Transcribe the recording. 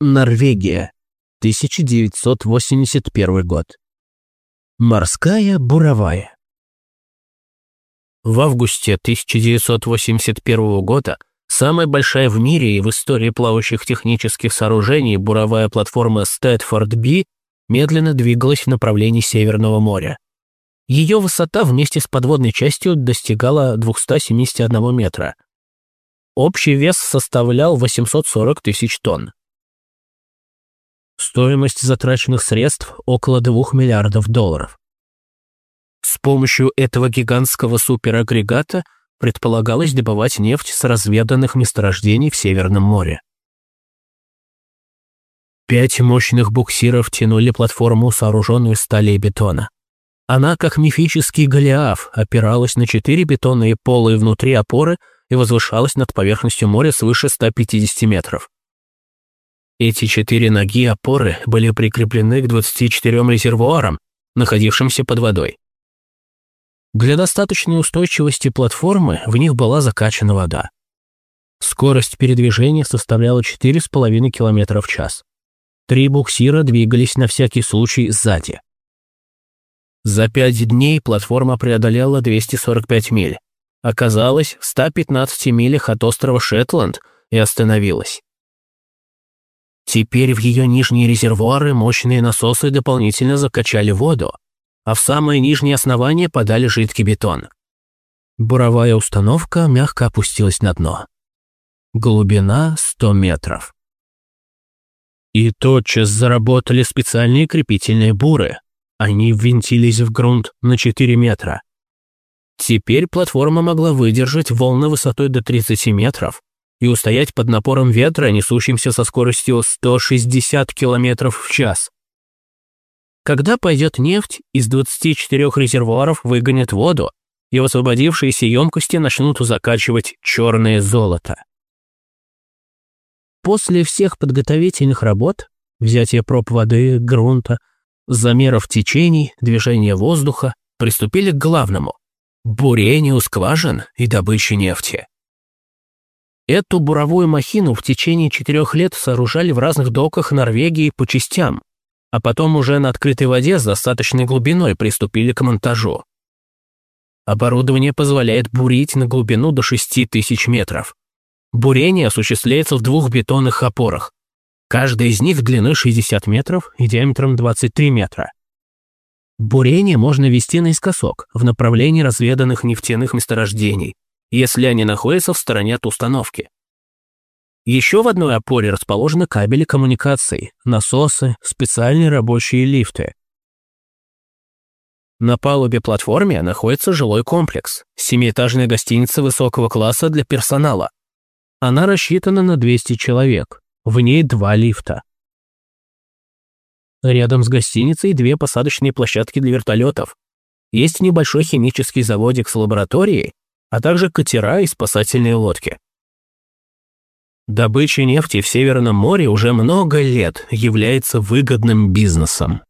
Норвегия. 1981 год. Морская буровая. В августе 1981 года самая большая в мире и в истории плавающих технических сооружений буровая платформа Стэдфорд-Би медленно двигалась в направлении Северного моря. Ее высота вместе с подводной частью достигала 271 метра. Общий вес составлял 840 тысяч тонн. Стоимость затраченных средств около 2 миллиардов долларов. С помощью этого гигантского суперагрегата предполагалось добывать нефть с разведанных месторождений в Северном море. Пять мощных буксиров тянули платформу, сооруженную из стали и бетона. Она, как мифический Голиаф, опиралась на четыре бетонные полы внутри опоры и возвышалась над поверхностью моря свыше 150 метров. Эти четыре ноги опоры были прикреплены к 24 резервуарам, находившимся под водой. Для достаточной устойчивости платформы в них была закачана вода. Скорость передвижения составляла 4,5 км в час. Три буксира двигались на всякий случай сзади. За пять дней платформа преодолела 245 миль. Оказалась в 115 милях от острова Шетланд и остановилась. Теперь в ее нижние резервуары мощные насосы дополнительно закачали воду, а в самое нижнее основание подали жидкий бетон. Буровая установка мягко опустилась на дно. Глубина 100 метров. И тотчас заработали специальные крепительные буры, они ввинтились в грунт на 4 метра. Теперь платформа могла выдержать волны высотой до 30 метров и устоять под напором ветра, несущимся со скоростью 160 км в час. Когда пойдет нефть, из 24 резервуаров выгонят воду, и в освободившиеся емкости начнут закачивать черное золото. После всех подготовительных работ, взятия проб воды, грунта, замеров течений, движения воздуха, приступили к главному – бурению скважин и добыче нефти. Эту буровую махину в течение четырех лет сооружали в разных доках Норвегии по частям, а потом уже на открытой воде с достаточной глубиной приступили к монтажу. Оборудование позволяет бурить на глубину до 6000 метров. Бурение осуществляется в двух бетонных опорах, Каждая из них длиной 60 метров и диаметром 23 метра. Бурение можно вести наискосок, в направлении разведанных нефтяных месторождений, если они находятся в стороне от установки. Еще в одной опоре расположены кабели коммуникаций, насосы, специальные рабочие лифты. На палубе платформе находится жилой комплекс, семиэтажная гостиница высокого класса для персонала. Она рассчитана на 200 человек, в ней два лифта. Рядом с гостиницей две посадочные площадки для вертолетов. Есть небольшой химический заводик с лабораторией, а также катера и спасательные лодки. Добыча нефти в Северном море уже много лет является выгодным бизнесом.